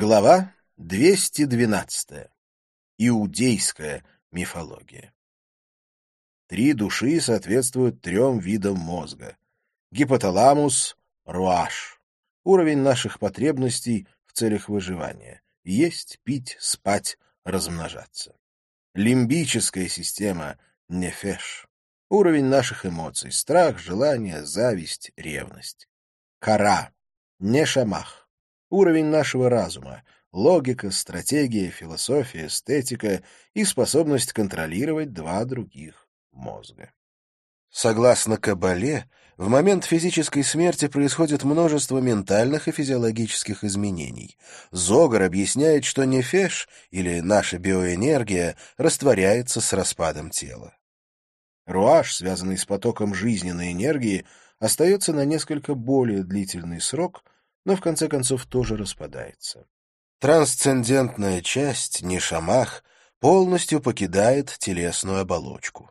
Глава 212. Иудейская мифология. Три души соответствуют трем видам мозга. Гипоталамус — руаш. Уровень наших потребностей в целях выживания. Есть, пить, спать, размножаться. Лимбическая система — нефеш. Уровень наших эмоций. Страх, желание, зависть, ревность. Кара — нешамах уровень нашего разума, логика, стратегия, философия, эстетика и способность контролировать два других мозга. Согласно Кабале, в момент физической смерти происходит множество ментальных и физиологических изменений. Зогар объясняет, что нефеш, или наша биоэнергия, растворяется с распадом тела. Руаш, связанный с потоком жизненной энергии, остается на несколько более длительный срок — но в конце концов тоже распадается. Трансцендентная часть, нишамах, полностью покидает телесную оболочку.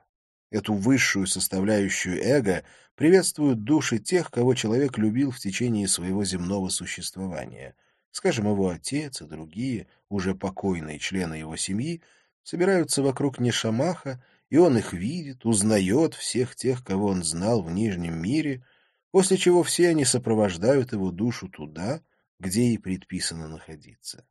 Эту высшую составляющую эго приветствуют души тех, кого человек любил в течение своего земного существования. Скажем, его отец и другие, уже покойные члены его семьи, собираются вокруг Нишамаха, и он их видит, узнает всех тех, кого он знал в Нижнем мире — после чего все они сопровождают его душу туда, где ей предписано находиться.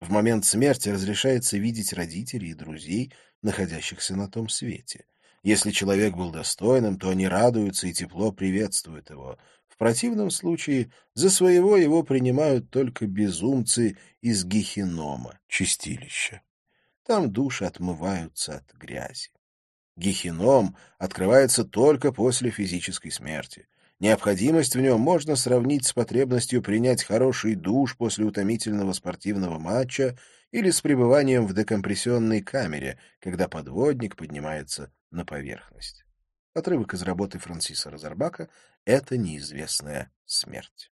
В момент смерти разрешается видеть родителей и друзей, находящихся на том свете. Если человек был достойным, то они радуются и тепло приветствуют его. В противном случае за своего его принимают только безумцы из Гехинома, чистилища. Там души отмываются от грязи. Гехином открывается только после физической смерти. Необходимость в нем можно сравнить с потребностью принять хороший душ после утомительного спортивного матча или с пребыванием в декомпрессионной камере, когда подводник поднимается на поверхность. Отрывок из работы Франсиса Розарбака «Это неизвестная смерть».